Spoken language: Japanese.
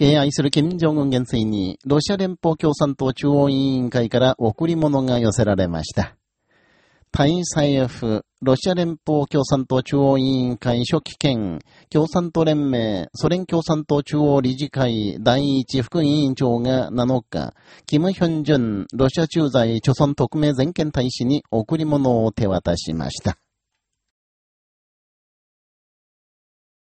敬愛する金正恩元帥に、ロシア連邦共産党中央委員会から贈り物が寄せられました。タイ府、ロシア連邦共産党中央委員会初期兼、共産党連盟、ソ連共産党中央理事会第一副委員長が7日、キム・ヒョンジュン、ロシア駐在、著存特命全権大使に贈り物を手渡しました。